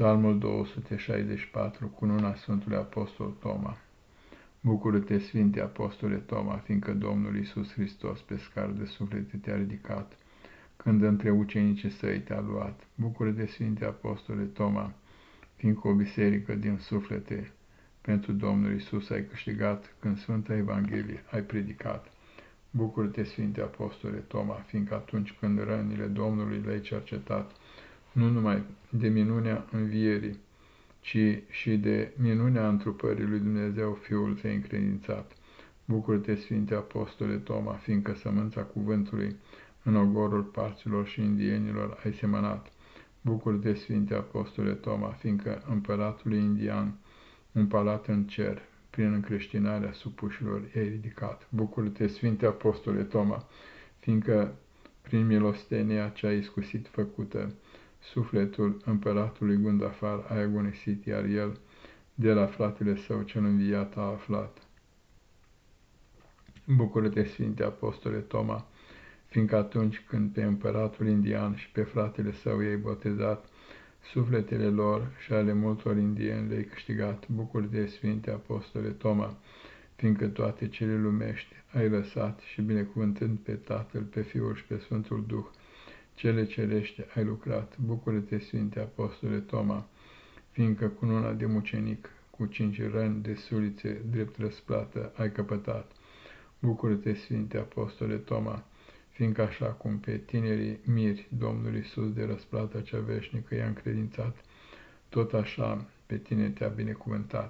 Psalmul 264, cununa Sfântului Apostol Toma. Bucură-te, Sfinte Apostole Toma, fiindcă Domnul Iisus Hristos pe scară de suflete te-a ridicat, când între ucenicii săi te-a luat. Bucură-te, Sfinte Apostole Toma, fiindcă o biserică din suflete pentru Domnul Iisus ai câștigat, când Sfânta Evanghelie ai predicat. Bucură-te, Sfinte Apostole Toma, fiindcă atunci când rănile Domnului le-ai cercetat, nu numai de minunea învierii, ci și de minunea întrupării lui Dumnezeu Fiul ți-ai încredințat. Bucură-te, Sfinte Apostole Toma, fiindcă sămânța cuvântului în ogorul parților și indienilor ai semănat. Bucură-te, Sfinte Apostole Toma, fiindcă împăratului indian un palat în cer, prin încreștinarea supușilor i-ai ridicat. Bucură-te, Sfinte Apostole Toma, fiindcă prin milostenia cea iscusit făcută, sufletul împăratului Gundafar a agonisit, iar el de la fratele său cel înviat a aflat. Bucură-te, Sfinte Apostole Toma, fiindcă atunci când pe împăratul indian și pe fratele său i-ai botezat, sufletele lor și ale multor indieni le-ai câștigat. Bucură-te, Sfinte Apostole Toma, fiindcă toate cele lumești ai lăsat și binecuvântând pe Tatăl, pe Fiul și pe Sfântul Duh, cele cerește ai lucrat. Bucură-te, Sfinte Apostole Toma, fiindcă cu cununa de mucenic, cu cinci răni de sulițe, drept răsplată, ai căpătat. Bucură-te, Sfinte Apostole Toma, fiindcă așa cum pe tinerii miri Domnul Iisus de răsplată cea veșnică i-a încredințat, tot așa pe tine te-a binecuvântat.